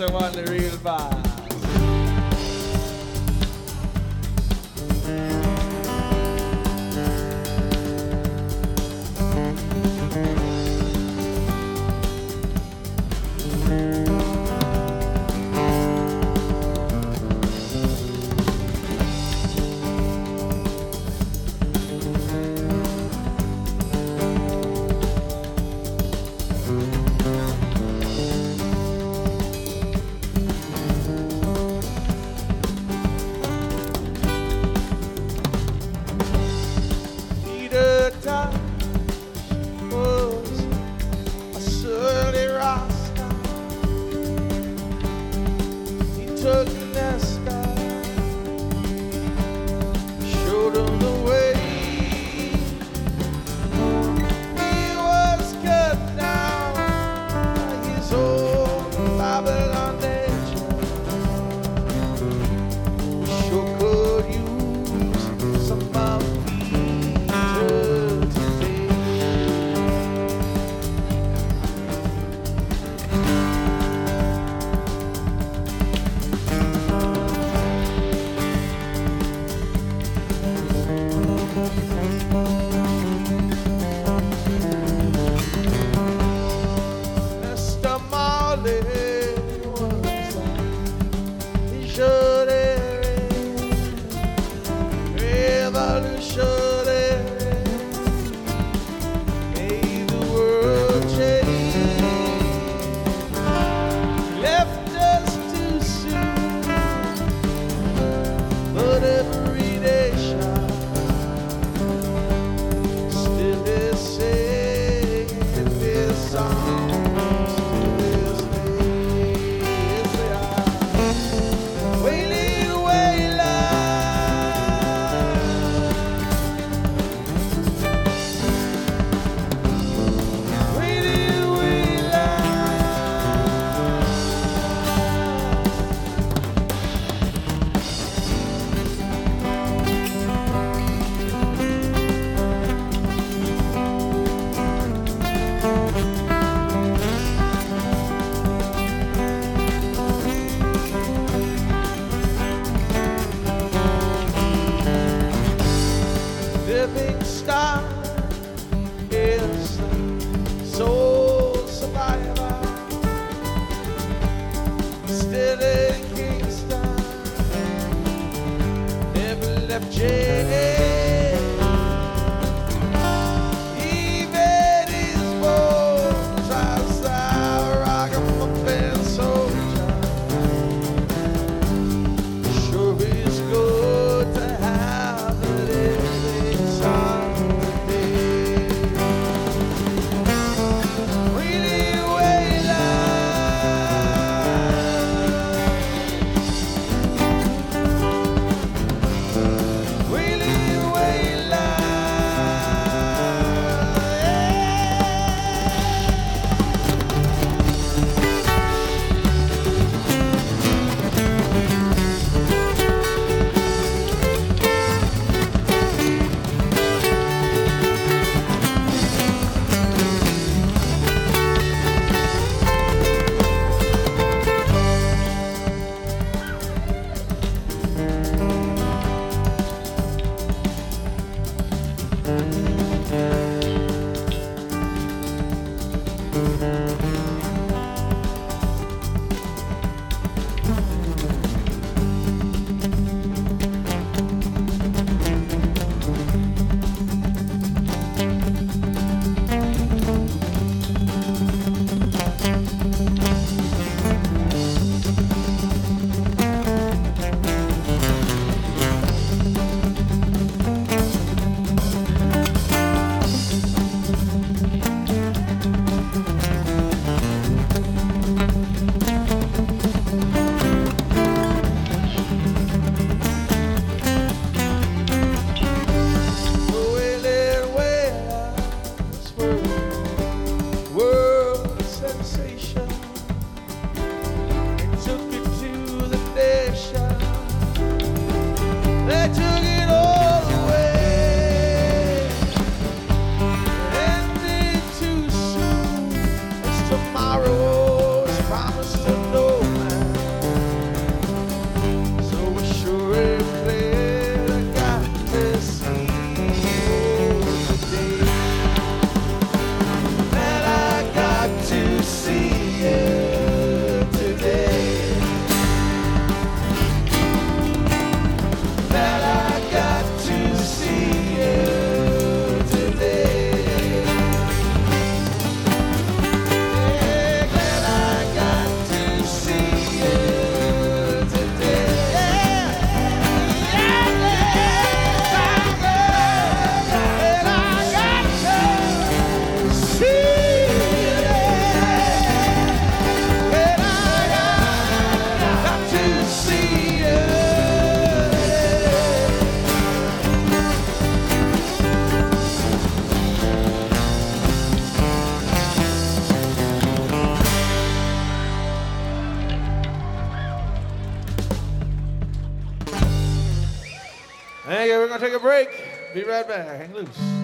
I want the real vibe. Marley Thank you. We're going to take a break. Be right back. Hang loose.